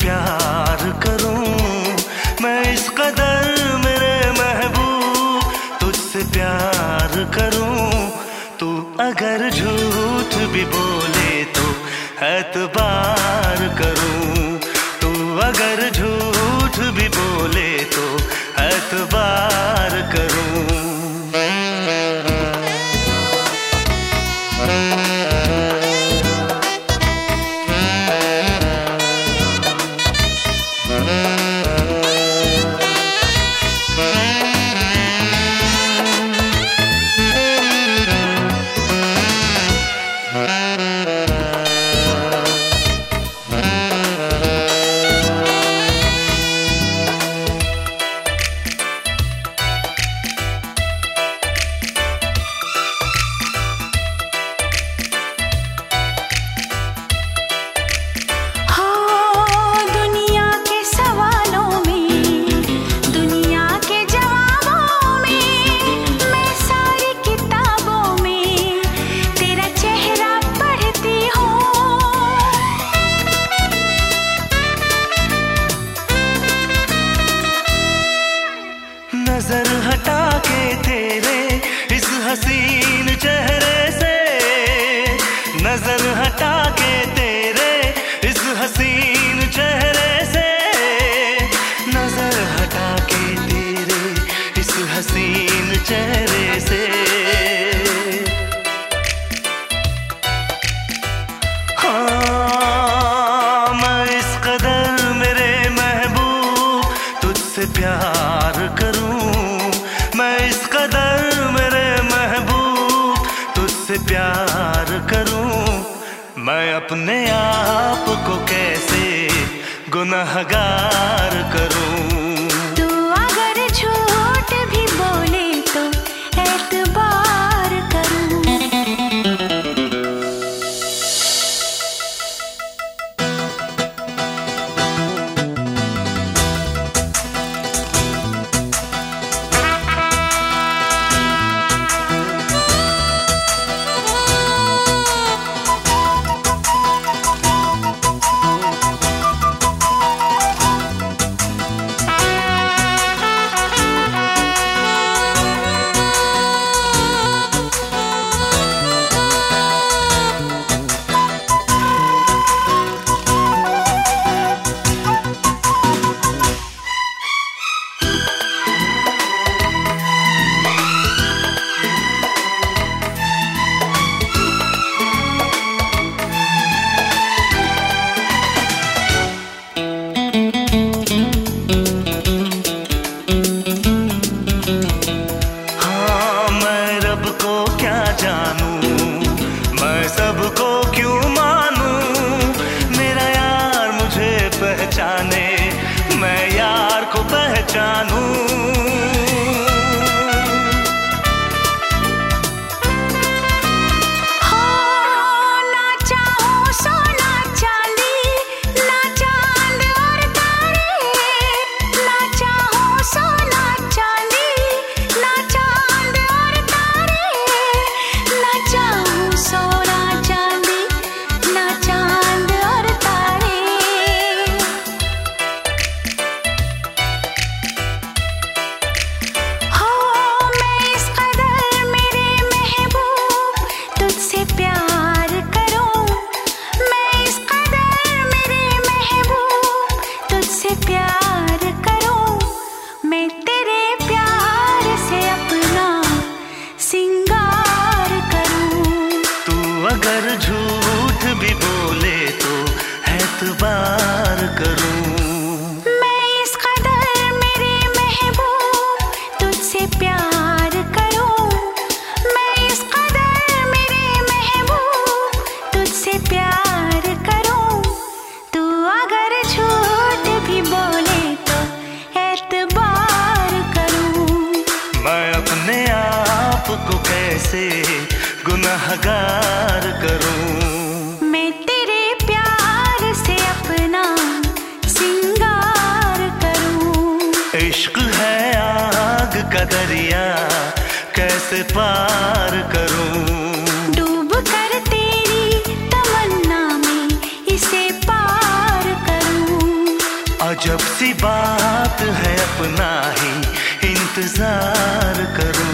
प्यार करूँ, मैं इस कदर मेरे महबूब तुझसे प्यार करूँ। तू अगर झूठ भी बोले तो एतबार करूँ। तू अगर झूठ भी बोले तो ऐतबार करूँ। हसीन चेहरे से। हाँ मैं इस कदर मेरे महबूब तुझसे प्यार करूँ। मैं इस कदर मेरे महबूब तुझसे प्यार करूँ। मैं अपने आप को कैसे गुनाहगार करूँ? एतबार कैसे गुनाहगार करूँ। इश्क है आग का दरिया कैसे पार करूँ? डूब कर तेरी तमन्ना में इसे पार करूँ। अजब सी बात है अपना ही इंतज़ार करूँ।